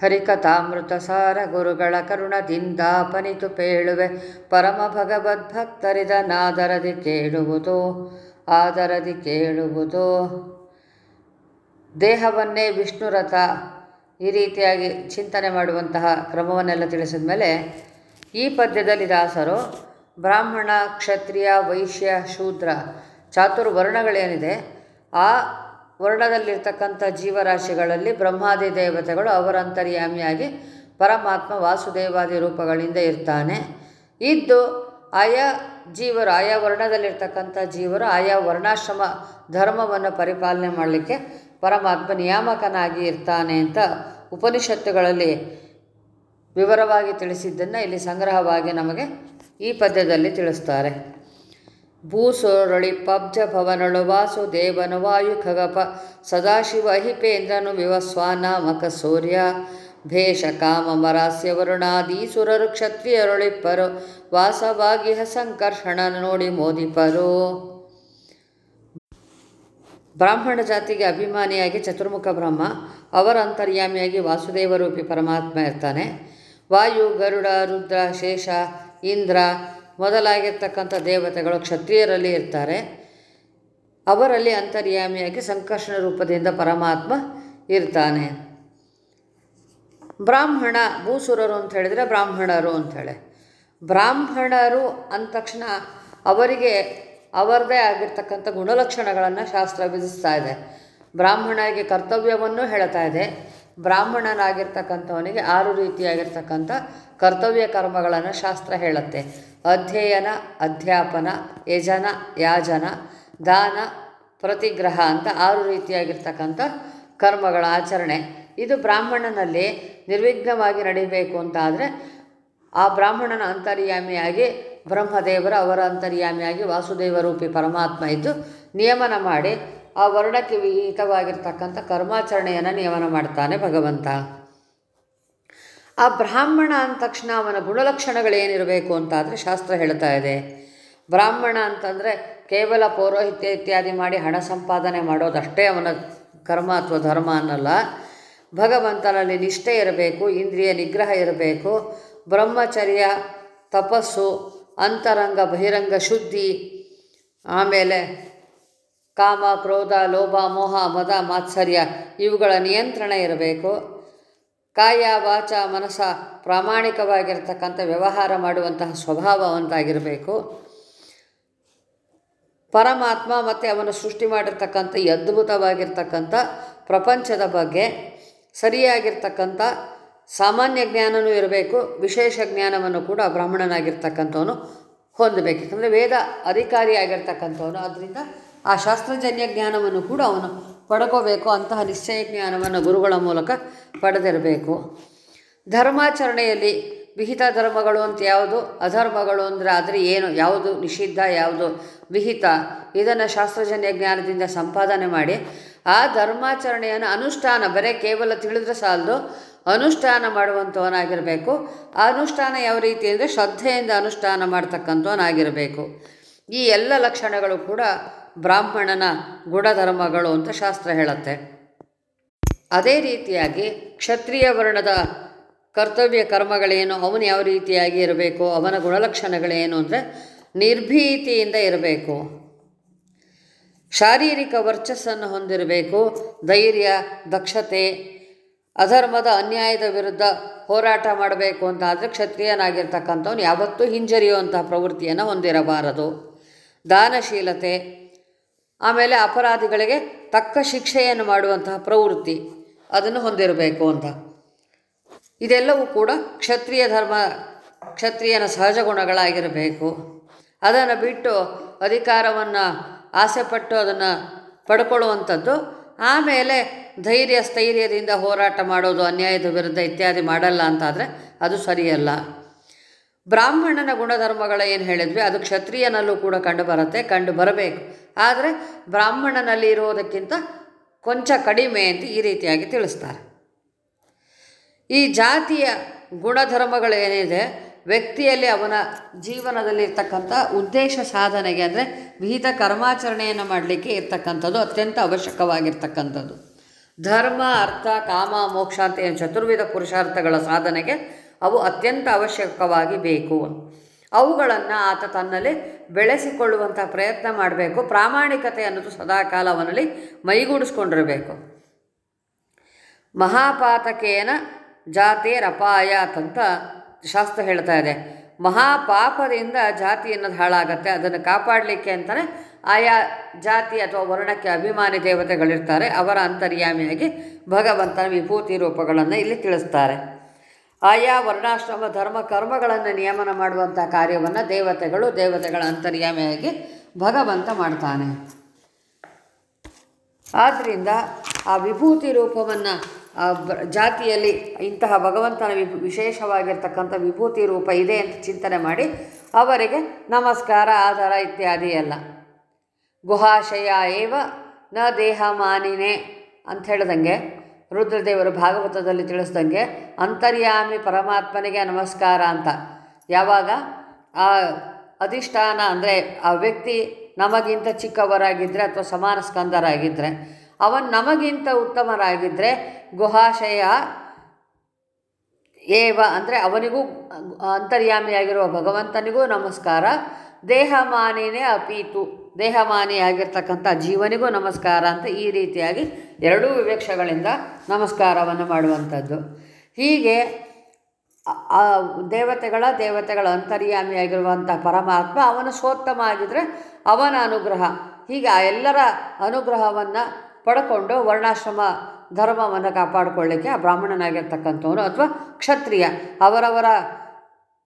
ಹರಿಕಥಾಮೃತ ಸಾರ ಗುರುಗಳ ಕರುಣದಿಂದಾಪನಿತು ಪೇಳುವೆ. ಪರಮ ಭಗವದ್ಭಕ್ತರಿದ ನಾದರದಿ ಕೇಳುವುದು, ಆದರದಿ ಕೇಳುವುದು. ದೇಹವನ್ನೇ ವಿಷ್ಣುರಥ ಈ ರೀತಿಯಾಗಿ ಚಿಂತನೆ ಮಾಡುವಂತಹ ಕ್ರಮವನ್ನೆಲ್ಲ ತಿಳಿಸಿದ ಮೇಲೆ ಈ ಪದ್ಯದಲ್ಲಿ ದಾಸರು ಬ್ರಾಹ್ಮಣ, ಕ್ಷತ್ರಿಯ, ವೈಶ್ಯ, ಶೂದ್ರ, ಚಾತುರ್ವರ್ಣಗಳೇನಿದೆ, ಆ ವರ್ಣದಲ್ಲಿರ್ತಕ್ಕಂಥ ಜೀವರಾಶಿಗಳಲ್ಲಿ ಬ್ರಹ್ಮಾದಿ ದೇವತೆಗಳು ಅವರ ಅಂತರ್ಯಾಮಿಯಾಗಿ ಪರಮಾತ್ಮ ವಾಸುದೇವಾದಿ ರೂಪಗಳಿಂದ ಇರ್ತಾನೆ. ಇದ್ದು ಆಯಾ ಜೀವರು, ಆಯಾ ವರ್ಣದಲ್ಲಿರ್ತಕ್ಕಂಥ ಜೀವರು ಆಯಾ ವರ್ಣಾಶ್ರಮ ಧರ್ಮವನ್ನು ಪರಿಪಾಲನೆ ಮಾಡಲಿಕ್ಕೆ ಪರಮಾತ್ಮ ನಿಯಾಮಕನಾಗಿ ಇರ್ತಾನೆ ಅಂತ ಉಪನಿಷತ್ತುಗಳಲ್ಲಿ ವಿವರವಾಗಿ ತಿಳಿಸಿದ್ದನ್ನು ಇಲ್ಲಿ ಸಂಗ್ರಹವಾಗಿ ನಮಗೆ ಈ ಪದ್ಯದಲ್ಲಿ ತಿಳಿಸ್ತಾರೆ. ಭೂಸೋರಳಿ ಪಬ್ಜ ಭವನಳು ವಾಸು ದೇವನು ವಾಯು ಖಗಪ ಸದಾಶಿವ ಹಿಪೇಂದ್ರನು ವಿವಸ್ವಾನಾಮಕ ಸೂರ್ಯ ಭೇಷ ಕಾಮ ಮರಾಸ್ಯ ವರುಣಾದೀಸುರರು ಕ್ಷತ್ರಿಯರೊಳಿಪ್ಪರು ವಾಸವಾಗಿಹ ಸಂಕರ್ಷಣ ನೋಡಿ ಮೋದಿಪರು. ಬ್ರಾಹ್ಮಣ ಜಾತಿಗೆ ಅಭಿಮಾನಿಯಾಗಿ ಚತುರ್ಮುಖ ಬ್ರಹ್ಮ, ಅವರ ಅಂತರ್ಯಾಮಿಯಾಗಿ ವಾಸುದೇವರೂಪಿ ಪರಮಾತ್ಮ ಇರ್ತಾನೆ. ವಾಯು, ಗರುಡ, ರುದ್ರ, ಶೇಷ, ಇಂದ್ರ ಮೊದಲಾಗಿರ್ತಕ್ಕಂಥ ದೇವತೆಗಳು ಕ್ಷತ್ರಿಯರಲ್ಲಿ ಇರ್ತಾರೆ. ಅವರಲ್ಲಿ ಅಂತರ್ಯಾಮಿಯಾಗಿ ಸಂಕರ್ಷಣ ರೂಪದಿಂದ ಪರಮಾತ್ಮ ಇರ್ತಾನೆ. ಬ್ರಾಹ್ಮಣ ಭೂಸುರರು ಅಂತ ಹೇಳಿದರೆ ಬ್ರಾಹ್ಮಣರು ಅಂಥೇಳಿ ಬ್ರಾಹ್ಮಣರು ಅಂದ ತಕ್ಷಣ ಅವರಿಗೆ ಅವರದೇ ಆಗಿರ್ತಕ್ಕಂಥ ಗುಣಲಕ್ಷಣಗಳನ್ನು ಶಾಸ್ತ್ರ ವಿಧಿಸ್ತಾ ಇದೆ. ಬ್ರಾಹ್ಮಣನಿಗೆ ಕರ್ತವ್ಯವನ್ನು ಹೇಳ್ತಾ ಇದೆ. ಬ್ರಾಹ್ಮಣನಾಗಿರ್ತಕ್ಕಂಥವನಿಗೆ ಆರು ರೀತಿಯಾಗಿರ್ತಕ್ಕಂಥ ಕರ್ತವ್ಯ ಕರ್ಮಗಳನ್ನು ಶಾಸ್ತ್ರ ಹೇಳುತ್ತೆ. ಅಧ್ಯಯನ, ಅಧ್ಯಾಪನ, ಯಜನ, ಯಾಜನ, ದಾನ, ಪ್ರತಿಗ್ರಹ ಅಂತ ಆರು ರೀತಿಯಾಗಿರ್ತಕ್ಕಂಥ ಕರ್ಮಗಳ ಆಚರಣೆ. ಇದು ಬ್ರಾಹ್ಮಣನಲ್ಲಿ ನಿರ್ವಿಘ್ನವಾಗಿ ನಡೀಬೇಕು ಅಂತ ಆದರೆ ಆ ಬ್ರಾಹ್ಮಣನ ಅಂತರ್ಯಾಮಿಯಾಗಿ ಬ್ರಹ್ಮದೇವರ ಅವರ ಅಂತರ್ಯಾಮಿಯಾಗಿ ವಾಸುದೇವ ರೂಪಿ ಪರಮಾತ್ಮ ಇದ್ದು ನಿಯಮನ ಮಾಡಿ ಆ ವರ್ಣಕ್ಕೆ ವಿಹಿತವಾಗಿರ್ತಕ್ಕಂಥ ಕರ್ಮಾಚರಣೆಯನ್ನು ನಿಯಮನ ಮಾಡ್ತಾನೆ ಭಗವಂತ. ಆ ಬ್ರಾಹ್ಮಣ ಅಂದ ತಕ್ಷಣ ಅವನ ಗುಣಲಕ್ಷಣಗಳೇನಿರಬೇಕು ಅಂತಾದರೆ ಶಾಸ್ತ್ರ ಹೇಳ್ತಾ ಇದೆ. ಬ್ರಾಹ್ಮಣ ಅಂತಂದರೆ ಕೇವಲ ಪೌರೋಹಿತ್ಯ ಇತ್ಯಾದಿ ಮಾಡಿ ಹಣ ಸಂಪಾದನೆ ಮಾಡೋದಷ್ಟೇ ಅವನ ಕರ್ಮ ಅಥವಾ ಧರ್ಮ ಅನ್ನಲ್ಲ. ಭಗವಂತನಲ್ಲಿ ನಿಷ್ಠೆ ಇರಬೇಕು, ಇಂದ್ರಿಯ ನಿಗ್ರಹ ಇರಬೇಕು, ಬ್ರಹ್ಮಚರ್ಯ, ತಪಸ್ಸು, ಅಂತರಂಗ, ಬಹಿರಂಗ ಶುದ್ಧಿ, ಆಮೇಲೆ ಕಾಮ, ಕ್ರೋಧ, ಲೋಭ, ಮೋಹ, ಮದ, ಮಾತ್ಸರ್ಯ ಇವುಗಳ ನಿಯಂತ್ರಣ ಇರಬೇಕು. ಕಾಯ ವಾಚ ಮನಸ್ಸ ಪ್ರಾಮಾಣಿಕವಾಗಿರ್ತಕ್ಕಂಥ ವ್ಯವಹಾರ ಮಾಡುವಂತಹ ಸ್ವಭಾವವಂತಾಗಿರಬೇಕು ಪರಮಾತ್ಮ ಮತ್ತು ಅವನು ಸೃಷ್ಟಿ ಮಾಡಿರ್ತಕ್ಕಂಥ ಅದ್ಭುತವಾಗಿರ್ತಕ್ಕಂಥ ಪ್ರಪಂಚದ ಬಗ್ಗೆ ಸರಿಯಾಗಿರ್ತಕ್ಕಂಥ ಸಾಮಾನ್ಯ ಜ್ಞಾನವೂ ಇರಬೇಕು, ವಿಶೇಷ ಜ್ಞಾನವನ್ನು ಕೂಡ ಬ್ರಾಹ್ಮಣನಾಗಿರ್ತಕ್ಕಂಥವನು ಹೊಂದಬೇಕು. ಯಾಕಂದರೆ ವೇದ ಅಧಿಕಾರಿಯಾಗಿರ್ತಕ್ಕಂಥವನು. ಅದರಿಂದ ಆ ಶಾಸ್ತ್ರಜನ್ಯ ಜ್ಞಾನವನ್ನು ಕೂಡ ಅವನು ಪಡ್ಕೋಬೇಕು ಅಂತಹ ನಿಶ್ಚಯ ಜ್ಞಾನವನ್ನು ಗುರುಗಳ ಮೂಲಕ ಪಡೆದಿರಬೇಕು. ಧರ್ಮಾಚರಣೆಯಲ್ಲಿ ವಿಹಿತ ಧರ್ಮಗಳು ಅಂತ ಯಾವುದು? ಅಧರ್ಮಗಳು ಅಂದರೆ ಆದರೆ ಏನು? ಯಾವುದು ನಿಷಿದ್ಧ, ಯಾವುದು ವಿಹಿತ? ಇದನ್ನು ಶಾಸ್ತ್ರಜನ್ಯ ಜ್ಞಾನದಿಂದ ಸಂಪಾದನೆ ಮಾಡಿ ಆ ಧರ್ಮಾಚರಣೆಯನ್ನು ಅನುಷ್ಠಾನ, ಬರೀ ಕೇವಲ ತಿಳಿದ್ರೆ ಸಾಲದು, ಅನುಷ್ಠಾನ ಮಾಡುವಂಥವನಾಗಿರಬೇಕು. ಆ ಅನುಷ್ಠಾನ ಯಾವ ರೀತಿ ಅಂದರೆ ಶ್ರದ್ಧೆಯಿಂದ ಅನುಷ್ಠಾನ ಮಾಡ್ತಕ್ಕಂಥವನಾಗಿರಬೇಕು. ಈ ಎಲ್ಲ ಲಕ್ಷಣಗಳು ಕೂಡ ಬ್ರಾಹ್ಮಣನ ಗುಣಧರ್ಮಗಳು ಅಂತ ಶಾಸ್ತ್ರ ಹೇಳುತ್ತೆ. ಅದೇ ರೀತಿಯಾಗಿ ಕ್ಷತ್ರಿಯ ವರ್ಣದ ಕರ್ತವ್ಯ ಕರ್ಮಗಳೇನು, ಅವನು ಯಾವ ರೀತಿಯಾಗಿ ಇರಬೇಕು, ಅವನ ಗುಣಲಕ್ಷಣಗಳೇನು ಅಂದರೆ ನಿರ್ಭೀತಿಯಿಂದ ಇರಬೇಕು. ಶಾರೀರಿಕ ವರ್ಚಸ್ಸನ್ನು ಹೊಂದಿರಬೇಕು, ಧೈರ್ಯ, ದಕ್ಷತೆ, ಅಧರ್ಮದ ಅನ್ಯಾಯದ ವಿರುದ್ಧ ಹೋರಾಟ ಮಾಡಬೇಕು ಅಂತ ಆದರೆ ಕ್ಷತ್ರಿಯನಾಗಿರ್ತಕ್ಕಂಥವ್ನು ಯಾವತ್ತೂ ಹಿಂಜರಿಯುವಂತಹ ಪ್ರವೃತ್ತಿಯನ್ನು ಹೊಂದಿರಬಾರದು. ದಾನಶೀಲತೆ ಆಮೇಲೆ ಅಪರಾಧಿಗಳಿಗೆ ತಕ್ಕ ಶಿಕ್ಷೆಯನ್ನು ಮಾಡುವಂತಹ ಪ್ರವೃತ್ತಿ ಅದನ್ನು ಹೊಂದಿರಬೇಕು ಅಂತ. ಇದೆಲ್ಲವೂ ಕೂಡ ಕ್ಷತ್ರಿಯ ಧರ್ಮ, ಕ್ಷತ್ರಿಯನ ಸಹಜ ಗುಣಗಳಾಗಿರಬೇಕು. ಅದನ್ನು ಬಿಟ್ಟು ಅಧಿಕಾರವನ್ನು ಆಸೆಪಟ್ಟು ಅದನ್ನು ಪಡ್ಕೊಳ್ಳುವಂಥದ್ದು, ಆಮೇಲೆ ಧೈರ್ಯ, ಸ್ಥೈರ್ಯದಿಂದ ಹೋರಾಟ ಮಾಡೋದು, ಅನ್ಯಾಯದ ವಿರುದ್ಧ ಇತ್ಯಾದಿ ಮಾಡಲ್ಲ ಅಂತಾದರೆ ಅದು ಸರಿಯಲ್ಲ. ಬ್ರಾಹ್ಮಣನ ಗುಣಧರ್ಮಗಳ ಏನು ಹೇಳಿದ್ವಿ? ಅದು ಕ್ಷತ್ರಿಯನಲ್ಲೂ ಕೂಡ ಕಂಡು ಬರುತ್ತೆ, ಕಂಡು ಬರಬೇಕು. ಆದರೆ ಬ್ರಾಹ್ಮಣನಲ್ಲಿ ಇರುವುದಕ್ಕಿಂತ ಕೊಂಚ ಕಡಿಮೆ ಅಂತ ಈ ರೀತಿಯಾಗಿ ತಿಳಿಸ್ತಾರೆ. ಈ ಜಾತಿಯ ಗುಣಧರ್ಮಗಳೇನಿದೆ ವ್ಯಕ್ತಿಯಲ್ಲಿ ಅವನ ಜೀವನದಲ್ಲಿರ್ತಕ್ಕಂಥ ಉದ್ದೇಶ ಸಾಧನೆಗೆ ಅಂದರೆ ವಿಹಿತ ಕರ್ಮಾಚರಣೆಯನ್ನು ಮಾಡಲಿಕ್ಕೆ ಇರ್ತಕ್ಕಂಥದ್ದು ಅತ್ಯಂತ ಅವಶ್ಯಕವಾಗಿರ್ತಕ್ಕಂಥದ್ದು. ಧರ್ಮ, ಅರ್ಥ, ಕಾಮ, ಮೋಕ್ಷ ಅಂತ ಏನು? ಚತುರ್ವಿಧ ಪುರುಷಾರ್ಥಗಳ ಸಾಧನೆಗೆ ಅವು ಅತ್ಯಂತ ಅವಶ್ಯಕವಾಗಿ ಬೇಕು. ಅವುಗಳನ್ನು ಆತ ತನ್ನಲ್ಲಿ ಬೆಳೆಸಿಕೊಳ್ಳುವಂಥ ಪ್ರಯತ್ನ ಮಾಡಬೇಕು. ಪ್ರಾಮಾಣಿಕತೆ ಅನ್ನೋದು ಸದಾಕಾಲ ಅವನಲ್ಲಿ ಮೈಗೂಡಿಸ್ಕೊಂಡಿರಬೇಕು. ಮಹಾಪಾತಕೇನ ಜಾತೇರಪಾಯಾತ್ ಅಂತ ಶಾಸ್ತ್ರ ಹೇಳ್ತಾ ಇದೆ. ಮಹಾಪಾಪದಿಂದ ಜಾತಿ ಅನ್ನೋದು ಹಾಳಾಗತ್ತೆ. ಅದನ್ನು ಕಾಪಾಡಲಿಕ್ಕೆ ಅಂತಲೇ ಆಯಾ ಜಾತಿ ಅಥವಾ ವರ್ಣಕ್ಕೆ ಅಭಿಮಾನಿ ದೇವತೆಗಳಿರ್ತಾರೆ. ಅವರ ಅಂತರ್ಯಾಮಿಯಾಗಿ ಭಗವಂತನ ವಿಭೂತಿ ರೂಪಗಳನ್ನು ಇಲ್ಲಿ ತಿಳಿಸ್ತಾರೆ. ಆಯಾ ವರ್ಣಾಶ್ರಮ ಧರ್ಮ ಕರ್ಮಗಳನ್ನು ನಿಯಮನ ಮಾಡುವಂಥ ಕಾರ್ಯವನ್ನು ದೇವತೆಗಳು ದೇವತೆಗಳ ಅಂತರ್ಯಾಮಿಯಾಗಿ ಭಗವಂತ ಮಾಡ್ತಾನೆ. ಆದ್ದರಿಂದ ಆ ವಿಭೂತಿ ರೂಪವನ್ನು ಆ ಜಾತಿಯಲ್ಲಿ ಇಂತಹ ಭಗವಂತನ ವಿ ವಿಶೇಷವಾಗಿರ್ತಕ್ಕಂಥ ವಿಭೂತಿ ರೂಪ ಇದೆ ಅಂತ ಚಿಂತನೆ ಮಾಡಿ ಅವರಿಗೆ ನಮಸ್ಕಾರ, ಆಧಾರ ಇತ್ಯಾದಿ ಎಲ್ಲ. ಗುಹಾಶಯ ಏವ ನ ದೇಹ ಮಾನಿನೇ ಅಂತ ಹೇಳ್ದಂಗೆ ರುದ್ರದೇವರು ಭಾಗವತದಲ್ಲಿ ತಿಳಿಸ್ದಂಗೆ, ಅಂತರ್ಯಾಮಿ ಪರಮಾತ್ಮನಿಗೆ ನಮಸ್ಕಾರ ಅಂತ. ಯಾವಾಗ? ಆ ಅಧಿಷ್ಠಾನ ಅಂದರೆ ಆ ವ್ಯಕ್ತಿ ನಮಗಿಂತ ಚಿಕ್ಕವರಾಗಿದ್ದರೆ ಅಥವಾ ಸಮಾನ ಸ್ಕಂದರಾಗಿದ್ದರೆ ಅವನ್ ನಮಗಿಂತ ಉತ್ತಮರಾಗಿದ್ದರೆ ಗುಹಾಶಯ ಏವ ಅಂದರೆ ಅವನಿಗೂ ಅಂತರ್ಯಾಮಿಯಾಗಿರುವ ಭಗವಂತನಿಗೂ ನಮಸ್ಕಾರ. ದೇಹಮಾನಿನೇ ಅಪೀತು. ದೇಹಮಾನಿಯಾಗಿರ್ತಕ್ಕಂಥ ಜೀವನಿಗೂ ನಮಸ್ಕಾರ ಅಂತ ಈ ರೀತಿಯಾಗಿ ಎರಡೂ ವಿವೇಕ್ಷಗಳಿಂದ ನಮಸ್ಕಾರವನ್ನು ಮಾಡುವಂಥದ್ದು. ಹೀಗೆ ದೇವತೆಗಳ ದೇವತೆಗಳ ಅಂತರ್ಯಾಮಿಯಾಗಿರುವಂಥ ಪರಮಾತ್ಮ ಅವನು ಸೋತ್ತಮ ಆಗಿದ್ದರೆ ಅವನ ಅನುಗ್ರಹ, ಹೀಗೆ ಆ ಎಲ್ಲರ ಅನುಗ್ರಹವನ್ನು ಪಡ್ಕೊಂಡು ವರ್ಣಾಶ್ರಮ ಧರ್ಮವನ್ನು ಕಾಪಾಡಿಕೊಳ್ಳಿಕ್ಕೆ ಆ ಬ್ರಾಹ್ಮಣನಾಗಿರ್ತಕ್ಕಂಥವನು ಅಥವಾ ಕ್ಷತ್ರಿಯ ಅವರವರ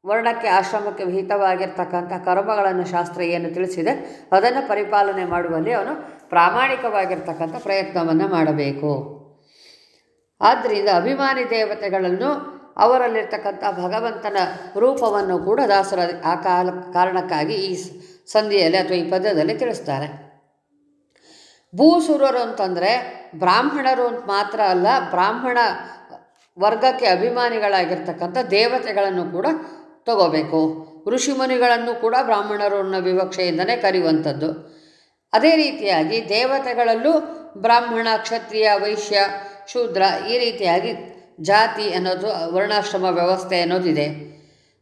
ವರ್ಣಕ್ಕೆ ಆಶ್ರಮಕ್ಕೆ ವಿಹಿತವಾಗಿರ್ತಕ್ಕಂಥ ಕರ್ಮಗಳನ್ನು ಶಾಸ್ತ್ರ ಏನು ತಿಳಿಸಿದೆ, ಅದನ್ನು ಪರಿಪಾಲನೆ ಮಾಡುವಲ್ಲಿ ಅವನು ಪ್ರಾಮಾಣಿಕವಾಗಿರ್ತಕ್ಕಂಥ ಪ್ರಯತ್ನವನ್ನು ಮಾಡಬೇಕು. ಆದ್ದರಿಂದ ಅಭಿಮಾನಿ ದೇವತೆಗಳನ್ನು ಅವರಲ್ಲಿರ್ತಕ್ಕಂಥ ಭಗವಂತನ ರೂಪವನ್ನು ಕೂಡ ದಾಸರ ಆ ಕಾಲ ಕಾರಣಕ್ಕಾಗಿ ಈ ಸಂಧಿಯಲ್ಲಿ ಅಥವಾ ಈ ಪದ್ಯದಲ್ಲಿ ತಿಳಿಸ್ತಾರೆ. ಭೂಸುರರು ಅಂತಂದರೆ ಬ್ರಾಹ್ಮಣರು ಅಂತ ಮಾತ್ರ ಅಲ್ಲ, ಬ್ರಾಹ್ಮಣ ವರ್ಗಕ್ಕೆ ಅಭಿಮಾನಿಗಳಾಗಿರ್ತಕ್ಕಂಥ ದೇವತೆಗಳನ್ನು ಕೂಡ ತಗೋಬೇಕು. ಋಷಿಮುನಿಗಳನ್ನು ಕೂಡ ಬ್ರಾಹ್ಮಣರು ಅನ್ನೋ ವಿವಕ್ಷೆಯಿಂದನೇ ಕರೆಯುವಂಥದ್ದು. ಅದೇ ರೀತಿಯಾಗಿ ದೇವತೆಗಳಲ್ಲೂ ಬ್ರಾಹ್ಮಣ, ಕ್ಷತ್ರಿಯ, ವೈಶ್ಯ, ಶೂದ್ರ ಈ ರೀತಿಯಾಗಿ ಜಾತಿ ಅನ್ನೋದು, ವರ್ಣಾಶ್ರಮ ವ್ಯವಸ್ಥೆ ಅನ್ನೋದಿದೆ.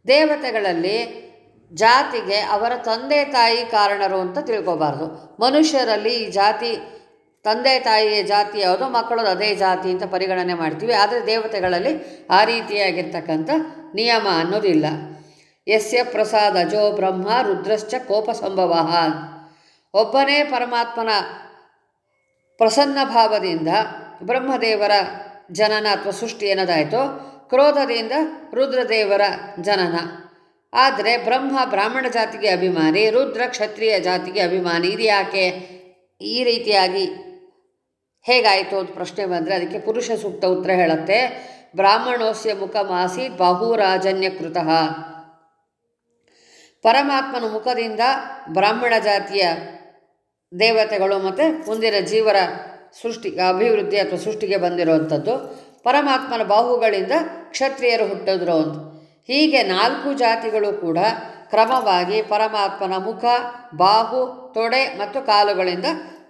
ದೇವತೆಗಳಲ್ಲಿ ಜಾತಿಗೆ ಅವರ ತಂದೆ ತಾಯಿ ಕಾರಣರು ಅಂತ ತಿಳ್ಕೋಬಾರ್ದು. ಮನುಷ್ಯರಲ್ಲಿ ಈ ಜಾತಿ ತಂದೆ ತಾಯಿಯ ಜಾತಿ ಯಾವುದು ಮಕ್ಕಳು ಅದೇ ಜಾತಿ ಅಂತ ಪರಿಗಣನೆ ಮಾಡ್ತೀವಿ. ಆದರೆ ದೇವತೆಗಳಲ್ಲಿ ಆ ರೀತಿಯಾಗಿರ್ತಕ್ಕಂಥ ನಿಯಮ ಅನ್ನೋದಿಲ್ಲ. ಯಸ್ಯ ಪ್ರಸಾದ ಅಜೋ ಬ್ರಹ್ಮ ರುದ್ರಶ್ಚ ಕೋಪ ಸಂಭವ. ಒಬ್ಬನೇ ಪರಮಾತ್ಮನ ಪ್ರಸನ್ನ ಭಾವದಿಂದ ಬ್ರಹ್ಮದೇವರ ಜನನ ಅಥವಾ ಸೃಷ್ಟಿ ಏನದಾಯಿತು, ಕ್ರೋಧದಿಂದ ರುದ್ರದೇವರ ಜನನ. ಆದರೆ ಬ್ರಹ್ಮ ಬ್ರಾಹ್ಮಣ ಜಾತಿಗೆ ಅಭಿಮಾನಿ, ರುದ್ರ ಕ್ಷತ್ರಿಯ ಜಾತಿಗೆ ಅಭಿಮಾನಿ ಇದು ಯಾಕೆ ಈ ರೀತಿಯಾಗಿ ಹೇಗಾಯಿತು ಅಂತ ಪ್ರಶ್ನೆ ಬಂದರೆ ಅದಕ್ಕೆ ಪುರುಷ ಸೂಕ್ತ ಉತ್ತರ ಹೇಳುತ್ತೆ. ಬ್ರಾಹ್ಮಣೋಸ್ಯ ಮುಖಮಾಸಿ ಬಾಹುರಾಜನ್ಯಕೃತಃ ಪರಮಾತ್ಮನ ಮುಖದಿಂದ ಬ್ರಾಹ್ಮಣ ಜಾತಿಯ ದೇವತೆಗಳು ಮತ್ತು ಮುಂದಿನ ಜೀವರ ಸೃಷ್ಟಿ, ಅಭಿವೃದ್ಧಿ ಅಥವಾ ಸೃಷ್ಟಿಗೆ ಬಂದಿರುವಂಥದ್ದು. ಪರಮಾತ್ಮನ ಬಾಹುಗಳಿಂದ ಕ್ಷತ್ರಿಯರು ಹುಟ್ಟಿದ್ರು ಅಂತ. ಹೀಗೆ ನಾಲ್ಕು ಜಾತಿಗಳು ಕೂಡ ಕ್ರಮವಾಗಿ ಪರಮಾತ್ಮನ ಮುಖ, ಬಾಹು, ತೊಡೆ ಮತ್ತು ಕಾಲುಗಳಿಂದ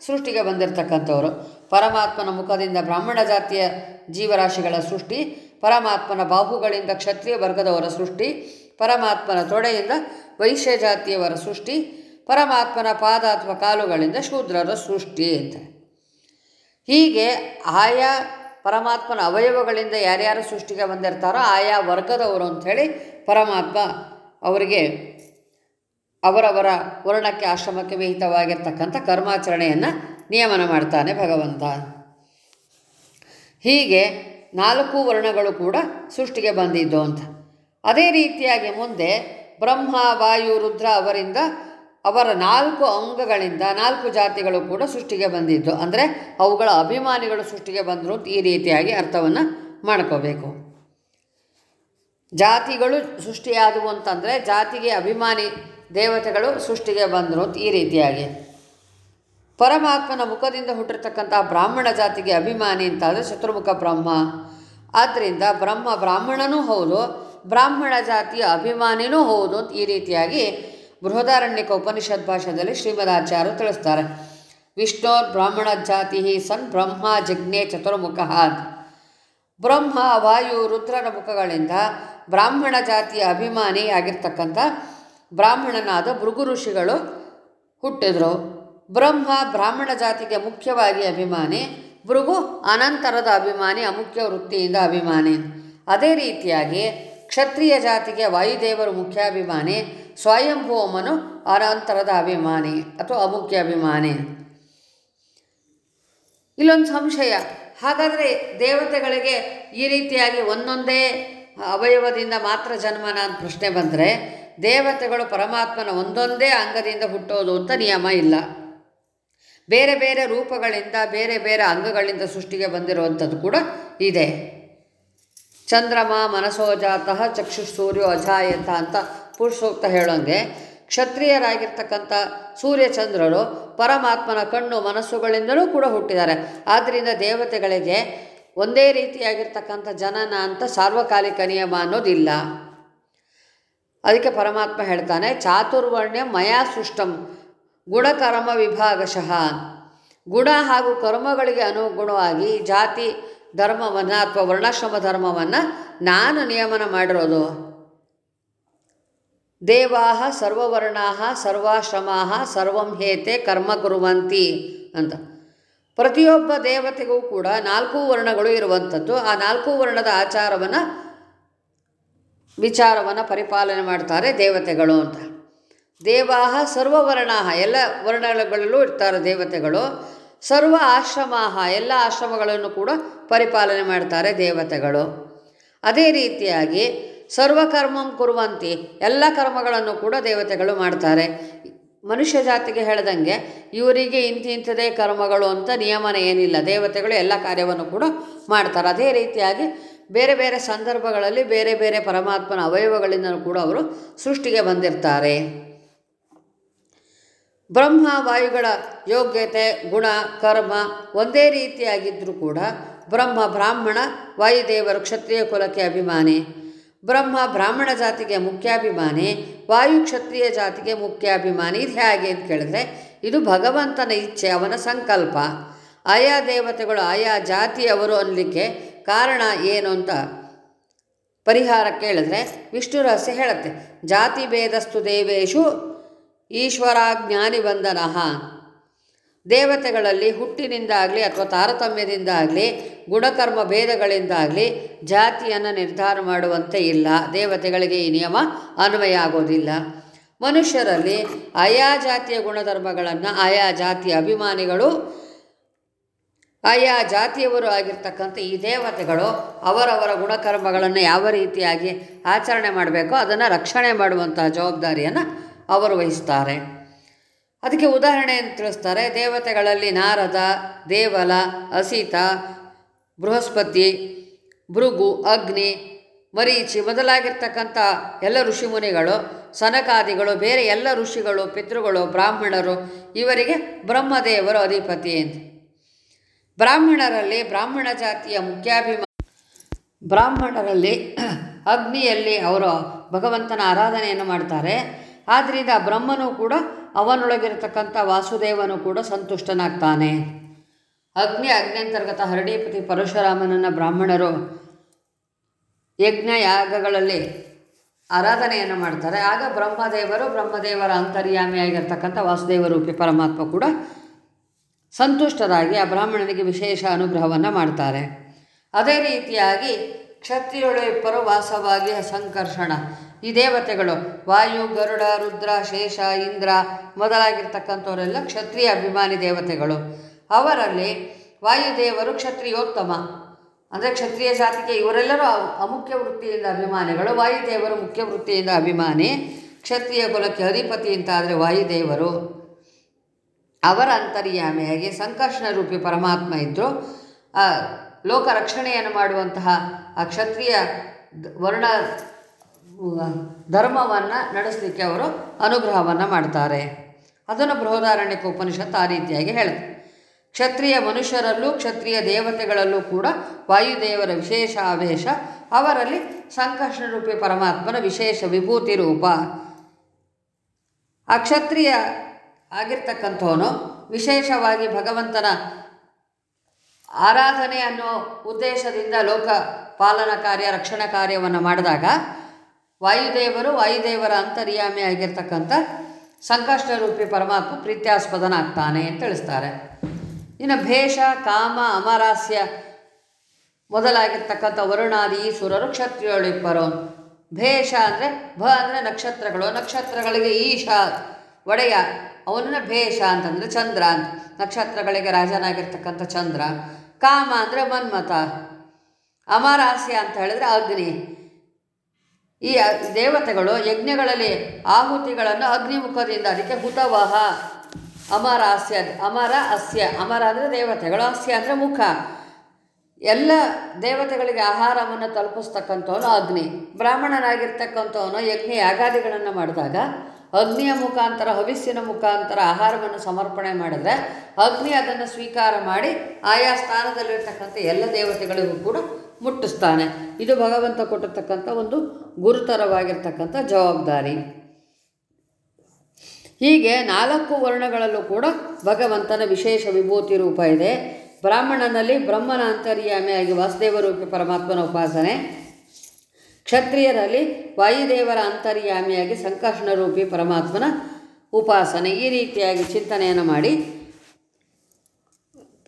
ಸೃಷ್ಟಿಗೆ ಬಂದಿರತಕ್ಕಂಥವರು. ಪರಮಾತ್ಮನ ಮುಖದಿಂದ ಬ್ರಾಹ್ಮಣ ಜಾತಿಯ ಜೀವರಾಶಿಗಳ ಸೃಷ್ಟಿ, ಪರಮಾತ್ಮನ ಬಾಹುಗಳಿಂದ ಕ್ಷತ್ರಿಯ ವರ್ಗದವರ ಸೃಷ್ಟಿ, ಪರಮಾತ್ಮನ ತೊಡೆಯಿಂದ ವೈಶ್ಯ ಜಾತಿಯವರ ಸೃಷ್ಟಿ, ಪರಮಾತ್ಮನ ಪಾದ ಅಥವಾ ಕಾಲುಗಳಿಂದ ಶೂದ್ರರ ಸೃಷ್ಟಿ ಅಂತ. ಹೀಗೆ ಆಯಾ ಪರಮಾತ್ಮನ ಅವಯವಗಳಿಂದ ಯಾರ್ಯಾರು ಸೃಷ್ಟಿಗೆ ಬಂದಿರ್ತಾರೋ ಆಯಾ ವರ್ಗದವರು ಅಂಥೇಳಿ ಪರಮಾತ್ಮ ಅವರಿಗೆ ಅವರವರ ವರ್ಣಕ್ಕೆ ಆಶ್ರಮಕ್ಕೆ ವಿಹಿತವಾಗಿರ್ತಕ್ಕಂಥ ಕರ್ಮಾಚರಣೆಯನ್ನು ನಿಯಮನ ಮಾಡ್ತಾನೆ ಭಗವಂತ. ಹೀಗೆ ನಾಲ್ಕು ವರ್ಣಗಳು ಕೂಡ ಸೃಷ್ಟಿಗೆ ಬಂದಿದ್ದು ಅಂತ. ಅದೇ ರೀತಿಯಾಗಿ ಮುಂದೆ ಬ್ರಹ್ಮ, ವಾಯು, ರುದ್ರ ಅವರಿಂದ ಅವರ ನಾಲ್ಕು ಅಂಗಗಳಿಂದ ನಾಲ್ಕು ಜಾತಿಗಳು ಕೂಡ ಸೃಷ್ಟಿಗೆ ಬಂದಿದ್ದು. ಅಂದರೆ ಅವುಗಳ ಅಭಿಮಾನಿಗಳು ಸೃಷ್ಟಿಗೆ ಬಂದರು ಈ ರೀತಿಯಾಗಿ ಅರ್ಥವನ್ನು ಮಾಡ್ಕೋಬೇಕು. ಜಾತಿಗಳು ಸೃಷ್ಟಿಯಾದವು ಅಂತಂದರೆ ಜಾತಿಗೆ ಅಭಿಮಾನಿ ದೇವತೆಗಳು ಸೃಷ್ಟಿಗೆ ಬಂದರು ಈ ರೀತಿಯಾಗಿ. ಪರಮಾತ್ಮನ ಮುಖದಿಂದ ಹುಟ್ಟಿರ್ತಕ್ಕಂಥ ಬ್ರಾಹ್ಮಣ ಜಾತಿಗೆ ಅಭಿಮಾನಿ ಅಂತಾದರೆ ಚತುರ್ಮುಖ ಬ್ರಹ್ಮ. ಆದ್ದರಿಂದ ಬ್ರಹ್ಮ ಬ್ರಾಹ್ಮಣನೂ ಹೌದು, ಬ್ರಾಹ್ಮಣ ಜಾತಿಯ ಅಭಿಮಾನಿನೂ ಹೌದು ಅಂತ ಈ ರೀತಿಯಾಗಿ ಬೃಹದಾರಣ್ಯಕ ಉಪನಿಷತ್ ಭಾಷೆಯಲ್ಲಿ ಶ್ರೀಮದಾಚಾರ್ಯರು ತಿಳಿಸ್ತಾರೆ. ವಿಷ್ಣು ಬ್ರಾಹ್ಮಣ ಜಾತಿ ಸನ್ ಬ್ರಹ್ಮ ಜಜ್ಞೆ ಚತುರ್ಮುಖ ಬ್ರಹ್ಮ ವಾಯು ರುದ್ರನ ಮುಖಗಳಿಂದ ಬ್ರಾಹ್ಮಣ ಜಾತಿಯ ಅಭಿಮಾನಿ ಆಗಿರ್ತಕ್ಕಂಥ ಬ್ರಾಹ್ಮಣನಾದ ಭೃಗು ಋಷಿಗಳು ಹುಟ್ಟಿದ್ರು. ಬ್ರಹ್ಮ ಬ್ರಾಹ್ಮಣ ಜಾತಿಗೆ ಮುಖ್ಯವಾಗಿ ಅಭಿಮಾನಿ, ಭೃಗು ಅನಂತರದ ಅಭಿಮಾನಿ, ಅಮುಖ್ಯ ವೃತ್ತಿಯಿಂದ ಅಭಿಮಾನಿ. ಅದೇ ರೀತಿಯಾಗಿ ಕ್ಷತ್ರಿಯ ಜಾತಿಗೆ ವಾಯುದೇವರು ಮುಖ್ಯಾಭಿಮಾನಿ ಸ್ವಯಂಭೂಮನು ಅನಂತರದ ಅಭಿಮಾನಿ ಅಥವಾ ಅಮುಖ್ಯ ಅಭಿಮಾನಿ. ಇಲ್ಲೊಂದು ಸಂಶಯ, ಹಾಗಾದರೆ ದೇವತೆಗಳಿಗೆ ಈ ರೀತಿಯಾಗಿ ಒಂದೊಂದೇ ಅವಯವದಿಂದ ಮಾತ್ರ ಜನ್ಮನ ಅಂತ ಪ್ರಶ್ನೆ ಬಂದರೆ ದೇವತೆಗಳು ಪರಮಾತ್ಮನ ಒಂದೊಂದೇ ಅಂಗದಿಂದ ಹುಟ್ಟೋದು ಅಂತ ನಿಯಮ ಇಲ್ಲ. ಬೇರೆ ಬೇರೆ ರೂಪಗಳಿಂದ, ಬೇರೆ ಬೇರೆ ಅಂಗಗಳಿಂದ ಸೃಷ್ಟಿಗೆ ಬಂದಿರುವಂಥದ್ದು ಕೂಡ ಇದೆ. ಚಂದ್ರಮ, ಮನಸೋಜಾತಃ ಚಕ್ಷು ಸೂರ್ಯೋ, ಅಜಾಯತ ಅಂತ ಪುರುಷೋಕ್ತ ಹೇಳೋಂಗೆ, ಕ್ಷತ್ರಿಯರಾಗಿರ್ತಕ್ಕಂಥ ಸೂರ್ಯಚಂದ್ರರು ಪರಮಾತ್ಮನ ಕಣ್ಣು ಮನಸ್ಸುಗಳಿಂದಲೂ ಕೂಡ ಹುಟ್ಟಿದ್ದಾರೆ. ಆದ್ದರಿಂದ ದೇವತೆಗಳಿಗೆ ಒಂದೇ ರೀತಿಯಾಗಿರ್ತಕ್ಕಂಥ ಜನನ ಅಂತ ಸಾರ್ವಕಾಲಿಕ ನಿಯಮ ಅನ್ನೋದಿಲ್ಲ. ಅದಕ್ಕೆ ಪರಮಾತ್ಮ ಹೇಳ್ತಾನೆ ಚಾತುರ್ವರ್ಣ್ಯ ಮಯಾ ಸೃಷ್ಟಂ ಗುಣಕರ್ಮ ವಿಭಾಗಶಃ. ಗುಣ ಹಾಗೂ ಕರ್ಮಗಳಿಗೆ ಅನುಗುಣವಾಗಿ ಜಾತಿ ಧರ್ಮವನ್ನು ಅಥವಾ ವರ್ಣಾಶ್ರಮ ಧರ್ಮವನ್ನು ನಾನು ನಿಯಮನ ಮಾಡಿರೋದು. ದೇವಾ ಸರ್ವವರ್ಣಾ ಸರ್ವಾಶ್ರಮ ಸರ್ವಂ ಹೇತೆ ಕರ್ಮ ಕುರುವಂತಿ ಅಂತ. ಪ್ರತಿಯೊಬ್ಬ ದೇವತೆಗೂ ಕೂಡ ನಾಲ್ಕು ವರ್ಣಗಳು ಇರುವಂಥದ್ದು. ಆ ನಾಲ್ಕು ವರ್ಣದ ಆಚಾರವನ್ನು ವಿಚಾರವನ್ನು ಪರಿಪಾಲನೆ ಮಾಡ್ತಾರೆ ದೇವತೆಗಳು ಅಂತ. ದೇವಾ ಸರ್ವವರ್ಣಾಹ, ಎಲ್ಲ ವರ್ಣಗಳಲ್ಲೂ ಇರ್ತಾರೆ ದೇವತೆಗಳು. ಸರ್ವ ಆಶ್ರಮಾಹ, ಎಲ್ಲ ಆಶ್ರಮಗಳನ್ನು ಕೂಡ ಪರಿಪಾಲನೆ ಮಾಡ್ತಾರೆ ದೇವತೆಗಳು. ಅದೇ ರೀತಿಯಾಗಿ ಸರ್ವಕರ್ಮಂ ಕುರುವಂತಿ ಎಲ್ಲ ಕರ್ಮಗಳನ್ನು ಕೂಡ ದೇವತೆಗಳು ಮಾಡ್ತಾರೆ. ಮನುಷ್ಯ ಜಾತಿಗೆ ಹೇಳ್ದಂಗೆ ಇವರಿಗೆ ಇಂತಿಂಥದೇ ಕರ್ಮಗಳು ಅಂತ ನಿಯಮನ ಏನಿಲ್ಲ. ದೇವತೆಗಳು ಎಲ್ಲ ಕಾರ್ಯವನ್ನು ಕೂಡ ಮಾಡ್ತಾರೆ. ಅದೇ ರೀತಿಯಾಗಿ ಬೇರೆ ಬೇರೆ ಸಂದರ್ಭಗಳಲ್ಲಿ ಬೇರೆ ಬೇರೆ ಪರಮಾತ್ಮನ ಅವಯವಗಳಿಂದ ಕೂಡ ಅವರು ಸೃಷ್ಟಿಗೆ ಬಂದಿರ್ತಾರೆ. ಬ್ರಹ್ಮ, ವಾಯುಗಳ ಯೋಗ್ಯತೆ, ಗುಣ, ಕರ್ಮ ಒಂದೇ ರೀತಿಯಾಗಿದ್ದರೂ ಕೂಡ ಬ್ರಹ್ಮ, ಬ್ರಾಹ್ಮಣ, ವಾಯುದೇವರು ಕ್ಷತ್ರಿಯ ಕುಲಕ್ಕೆ ಅಭಿಮಾನಿ. ಬ್ರಹ್ಮ, ಬ್ರಾಹ್ಮಣ ಜಾತಿಗೆ ಮುಖ್ಯಾಭಿಮಾನಿ ವಾಯು ಕ್ಷತ್ರಿಯ ಜಾತಿಗೆ ಮುಖ್ಯಾಭಿಮಾನಿ ಇದು ಹೇಗೆ ಅಂತ ಕೇಳಿದ್ರೆ, ಇದು ಭಗವಂತನ ಇಚ್ಛೆ, ಅವನ ಸಂಕಲ್ಪ. ಆಯಾ ದೇವತೆಗಳು, ಆಯಾ ಜಾತಿಯವರು ಅನ್ನಲಿಕ್ಕೆ ಕಾರಣ ಏನು ಅಂತ ಪರಿಹಾರ ಕೇಳಿದ್ರೆ ವಿಷ್ಣು ರಹಸ್ಯ ಹೇಳುತ್ತೆ. ಜಾತಿ ಭೇದಸ್ತು ದೇವೇಶು ವಂದನಃ ದೇವತೆಗಳಲ್ಲಿ ಹುಟ್ಟಿನಿಂದಾಗಲಿ ಅಥವಾ ತಾರತಮ್ಯದಿಂದಾಗಲಿ, ಗುಣಕರ್ಮ ಭೇದಗಳಿಂದಾಗಲಿ ಜಾತಿಯನ್ನು ನಿರ್ಧಾರ ಮಾಡುವಂತೆ ಇಲ್ಲ. ದೇವತೆಗಳಿಗೆ ಈ ನಿಯಮ ಅನ್ವಯ ಆಗೋದಿಲ್ಲ. ಮನುಷ್ಯರಲ್ಲಿ ಆಯಾ ಜಾತಿಯ ಗುಣಧರ್ಮಗಳನ್ನು, ಆಯಾ ಜಾತಿಯ ಅಭಿಮಾನಿಗಳು ಆಯಾ ಜಾತಿಯವರು ಆಗಿರ್ತಕ್ಕಂಥ ಈ ದೇವತೆಗಳು ಅವರವರ ಗುಣಕರ್ಮಗಳನ್ನು ಯಾವ ರೀತಿಯಾಗಿ ಆಚರಣೆ ಮಾಡಬೇಕೋ ಅದನ್ನು ರಕ್ಷಣೆ ಮಾಡುವಂತಹ ಜವಾಬ್ದಾರಿಯನ್ನು ಅವರು ವಹಿಸ್ತಾರೆ. ಅದಕ್ಕೆ ಉದಾಹರಣೆ ಅಂತ ತಿಳಿಸ್ತಾರೆ. ದೇವತೆಗಳಲ್ಲಿ ನಾರದ, ದೇವಲ, ಅಸಿತ, ಬೃಹಸ್ಪತಿ, ಭೃಗು, ಅಗ್ನಿ, ಮರೀಚಿ ಮೊದಲಾಗಿರ್ತಕ್ಕಂಥ ಎಲ್ಲ ಋಷಿಮುನಿಗಳು, ಸನಕಾದಿಗಳು, ಬೇರೆ ಎಲ್ಲ ಋಷಿಗಳು, ಪಿತೃಗಳು, ಬ್ರಾಹ್ಮಣರು ಇವರಿಗೆ ಬ್ರಹ್ಮದೇವರು ಅಧಿಪತಿ ಅಂತ. ಬ್ರಾಹ್ಮಣರಲ್ಲಿ ಬ್ರಾಹ್ಮಣ ಜಾತಿಯ ಮುಖ್ಯಾಭಿಮ, ಬ್ರಾಹ್ಮಣರಲ್ಲಿ ಅಗ್ನಿಯಲ್ಲಿ ಅವರು ಭಗವಂತನ ಆರಾಧನೆಯನ್ನು ಮಾಡ್ತಾರೆ. ಆದ್ದರಿಂದ ಬ್ರಹ್ಮನು ಕೂಡ ಅವನೊಳಗಿರತಕ್ಕಂಥ ವಾಸುದೇವನು ಕೂಡ ಸಂತುಷ್ಟನಾಗ್ತಾನೆ. ಅಗ್ನಿ ಅಗ್ನಿಯಂತರ್ಗತ ಹರಡೀಪತಿ ಪರಶುರಾಮನನ್ನು ಬ್ರಾಹ್ಮಣರು ಯಜ್ಞ ಯಾಗಗಳಲ್ಲಿ ಆರಾಧನೆಯನ್ನು ಮಾಡ್ತಾರೆ. ಆಗ ಬ್ರಹ್ಮದೇವರು ಬ್ರಹ್ಮದೇವರ ಅಂತರ್ಯಾಮಿಯಾಗಿರ್ತಕ್ಕಂಥ ವಾಸುದೇವ ರೂಪಿ ಪರಮಾತ್ಮ ಕೂಡ ಸಂತುಷ್ಟರಾಗಿ ಆ ಬ್ರಾಹ್ಮಣನಿಗೆ ವಿಶೇಷ ಅನುಗ್ರಹವನ್ನು ಮಾಡ್ತಾರೆ. ಅದೇ ರೀತಿಯಾಗಿ ಕ್ಷತ್ರಿಯಳು ಇಬ್ಬರು ವಾಸವಾಗಿ ಸಂಕರ್ಷಣ. ಈ ದೇವತೆಗಳು ವಾಯು, ಗರುಡ, ರುದ್ರ, ಶೇಷ, ಇಂದ್ರ ಮೊದಲಾಗಿರ್ತಕ್ಕಂಥವರೆಲ್ಲ ಕ್ಷತ್ರಿಯ ಅಭಿಮಾನಿ ದೇವತೆಗಳು. ಅವರಲ್ಲಿ ವಾಯುದೇವರು ಕ್ಷತ್ರಿಯೋತ್ತಮ. ಅಂದರೆ ಕ್ಷತ್ರಿಯ ಜಾತಿಗೆ ಇವರೆಲ್ಲರೂ ಅಮುಖ್ಯ ವೃತ್ತಿಯಿಂದ ಅಭಿಮಾನಿಗಳು, ವಾಯುದೇವರು ಮುಖ್ಯ ವೃತ್ತಿಯಿಂದ ಅಭಿಮಾನಿ, ಕ್ಷತ್ರಿಯ ಕುಲಕ್ಕೆ ಅಧಿಪತಿ ಅಂತ ಆದರೆ ವಾಯುದೇವರು. ಅವರ ಅಂತರ್ಯಾಮಿಯಾಗಿ ಸಂಕರ್ಷಣ ರೂಪಿ ಪರಮಾತ್ಮ ಇದ್ದರು ಲೋಕ ರಕ್ಷಣೆಯನ್ನು ಮಾಡುವಂತಹ ಆ ಕ್ಷತ್ರಿಯ ವರ್ಣ ಧರ್ಮವನ್ನು ನಡೆಸಲಿಕ್ಕೆ ಅವರು ಅನುಗ್ರಹವನ್ನು ಮಾಡ್ತಾರೆ. ಅದನ್ನು ಬೃಹದಾರಣ್ಯಕ ಉಪನಿಷತ್ತು ಆ ರೀತಿಯಾಗಿ ಹೇಳುತ್ತೆ. ಕ್ಷತ್ರಿಯ ಮನುಷ್ಯರಲ್ಲೂ ಕ್ಷತ್ರಿಯ ದೇವತೆಗಳಲ್ಲೂ ಕೂಡ ವಾಯುದೇವರ ವಿಶೇಷ ಆವೇಶ, ಅವರಲ್ಲಿ ಸಂಕರ್ಷಣ ರೂಪಿ ಪರಮಾತ್ಮನ ವಿಶೇಷ ವಿಭೂತಿ ರೂಪ. ಅಕ್ಷತ್ರಿಯ ಕ್ಷತ್ರಿಯ ಆಗಿರ್ತಕ್ಕಂಥವನು. ವಿಶೇಷವಾಗಿ ಭಗವಂತನ ಆರಾಧನೆ ಅನ್ನೋ ಉದ್ದೇಶದಿಂದ ಲೋಕ ಪಾಲನ ಕಾರ್ಯ, ರಕ್ಷಣಾ ಕಾರ್ಯವನ್ನು ಮಾಡಿದಾಗ ವಾಯುದೇವರು ವಾಯುದೇವರ ಅಂತರ್ಯಾಮಿ ಆಗಿರ್ತಕ್ಕಂಥ ಸಂಕಷ್ಟ ರೂಪಿ ಪರಮಾತ್ಮ ಪ್ರೀತ್ಯಾಸ್ಪದನಾಗ್ತಾನೆ ಅಂತ ತಿಳಿಸ್ತಾರೆ. ಇನ್ನು ಭೇಷ, ಕಾಮ, ಅಮರಾಸ್ಯ ಮೊದಲಾಗಿರ್ತಕ್ಕಂಥ ವರುಣಾದಿ ಈಸುರರು ಕ್ಷತ್ರಿಯಳಿಪ್ಪರು ಭೇಷ ಅಂದರೆ ಭ ಅಂದರೆ ನಕ್ಷತ್ರಗಳು. ನಕ್ಷತ್ರಗಳಿಗೆ ಈಶ, ಒಡೆಯ. ಅವನನ್ನ ಭೇಷ ಅಂತಂದರೆ ಚಂದ್ರ ಅಂತ. ನಕ್ಷತ್ರಗಳಿಗೆ ರಾಜನಾಗಿರ್ತಕ್ಕಂಥ ಚಂದ್ರ. ಕಾಮ ಅಂದರೆ ಮನ್ಮಥ. ಅಮರಾಸ್ಯ ಅಂತ ಹೇಳಿದ್ರೆ ಅಗ್ನಿ. ಈ ದೇವತೆಗಳು ಯಜ್ಞಗಳಲ್ಲಿ ಆಹುತಿಗಳನ್ನು ಅಗ್ನಿಮುಖದಿಂದ ಅದಕ್ಕೆ ಹುತವಹ. ಅಮರ ಹಾಸ್ಯ ಅಮರ ಅಸ್ಯ. ಅಮರ ಅಂದರೆ ದೇವತೆಗಳು, ಅಸ್ಯ ಅಂದರೆ ಮುಖ. ಎಲ್ಲ ದೇವತೆಗಳಿಗೆ ಆಹಾರವನ್ನು ತಲುಪಿಸ್ತಕ್ಕಂಥವನು ಅಗ್ನಿ. ಬ್ರಾಹ್ಮಣನಾಗಿರ್ತಕ್ಕಂಥವನು ಯಜ್ಞ ಯಾಗಾದಿಗಳನ್ನು ಮಾಡಿದಾಗ ಅಗ್ನಿಯ ಮುಖಾಂತರ ಹವಿಸ್ಸಿನ ಮುಖಾಂತರ ಆಹಾರವನ್ನು ಸಮರ್ಪಣೆ ಮಾಡಿದರೆ ಅಗ್ನಿ ಅದನ್ನು ಸ್ವೀಕಾರ ಮಾಡಿ ಆಯಾ ಸ್ಥಾನದಲ್ಲಿರ್ತಕ್ಕಂಥ ಎಲ್ಲ ದೇವತೆಗಳಿಗೂ ಕೂಡ ಮುಟ್ಟಿಸ್ತಾನೆ. ಇದು ಭಗವಂತ ಕೊಟ್ಟಿರ್ತಕ್ಕಂಥ ಒಂದು ಗುರುತರವಾಗಿರ್ತಕ್ಕಂಥ ಜವಾಬ್ದಾರಿ. ಹೀಗೆ ನಾಲ್ಕು ವರ್ಣಗಳಲ್ಲೂ ಕೂಡ ಭಗವಂತನ ವಿಶೇಷ ವಿಭೂತಿ ರೂಪ ಇದೆ. ಬ್ರಾಹ್ಮಣನಲ್ಲಿ ಬ್ರಹ್ಮನ ಅಂತರ್ಯಾಮಿಯಾಗಿ ವಾಸುದೇವ ರೂಪಿ ಪರಮಾತ್ಮನ ಉಪಾಸನೆ. ಕ್ಷತ್ರಿಯರಲ್ಲಿ ವಾಯುದೇವರ ಅಂತರ್ಯಾಮಿಯಾಗಿ ಸಂಕರ್ಷಣ ರೂಪಿ ಪರಮಾತ್ಮನ ಉಪಾಸನೆ ಈ ರೀತಿಯಾಗಿ ಚಿಂತನೆಯನ್ನು ಮಾಡಿ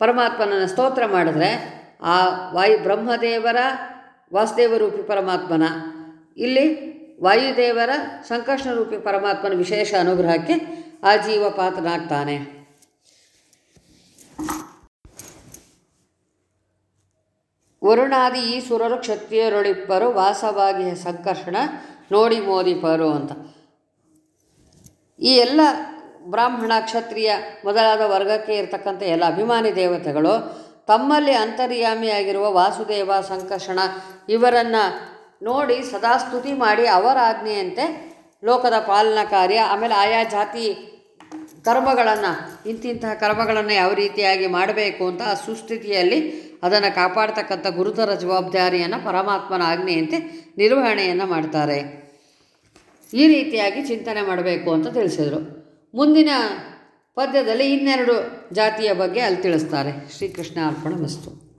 ಪರಮಾತ್ಮನನ್ನು ಸ್ತೋತ್ರ ಮಾಡಿದ್ರೆ ಆ ವಾಯು ಬ್ರಹ್ಮದೇವರ ವಾಸುದೇವ ರೂಪಿ ಪರಮಾತ್ಮನ ಇಲ್ಲಿ ವಾಯುದೇವರ ಸಂಕರ್ಷಣ ರೂಪಿ ಪರಮಾತ್ಮನ ವಿಶೇಷ ಅನುಗ್ರಹಕ್ಕೆ ಆ ಜೀವ ಪಾತ್ರನಾಗ್ತಾನೆ ವರುಣಾದಿ ಈಸುರರು ಕ್ಷತ್ರಿಯರೊಳಿಬ್ಬರು ವಾಸವಾಗಿ ಸಂಕರ್ಷಣ ನೋಡಿ ಮೋದಿಪರು ಅಂತ. ಈ ಎಲ್ಲ ಬ್ರಾಹ್ಮಣ, ಕ್ಷತ್ರಿಯ ಮೊದಲಾದ ವರ್ಗಕ್ಕೆ ಇರತಕ್ಕಂಥ ಎಲ್ಲ ಅಭಿಮಾನಿ ದೇವತೆಗಳು ತಮ್ಮಲ್ಲಿ ಅಂತರ್ಯಾಮಿಯಾಗಿರುವ ವಾಸುದೇವ, ಸಂಕರ್ಷಣ ಇವರನ್ನು ನೋಡಿ ಸದಾ ಸ್ತುತಿ ಮಾಡಿ ಅವರ ಆಜ್ಞೆಯಂತೆ ಲೋಕದ ಪಾಲನಾ ಕಾರ್ಯ, ಆಮೇಲೆ ಆಯಾ ಜಾತಿ ಕರ್ಮಗಳನ್ನು, ಇಂತಿಂತಹ ಕರ್ಮಗಳನ್ನು ಯಾವ ರೀತಿಯಾಗಿ ಮಾಡಬೇಕು ಅಂತ ಆ ಸುಸ್ಥಿತಿಯಲ್ಲಿ ಅದನ್ನು ಕಾಪಾಡ್ತಕ್ಕಂಥ ಗುರುತರ ಜವಾಬ್ದಾರಿಯನ್ನು ಪರಮಾತ್ಮನ ಆಜ್ಞೆಯಂತೆ ನಿರ್ವಹಣೆಯನ್ನು ಮಾಡ್ತಾರೆ. ಈ ರೀತಿಯಾಗಿ ಚಿಂತನೆ ಮಾಡಬೇಕು ಅಂತ ತಿಳಿಸಿದರು. ಮುಂದಿನ ಪದ್ಯದಲ್ಲಿ ಇನ್ನೆರಡು ಜಾತಿಯ ಬಗ್ಗೆ ಅಲ್ಲಿ ತಿಳಿಸ್ತಾರೆ. ಶ್ರೀಕೃಷ್ಣ ಅರ್ಪಣ ಮಸ್ತು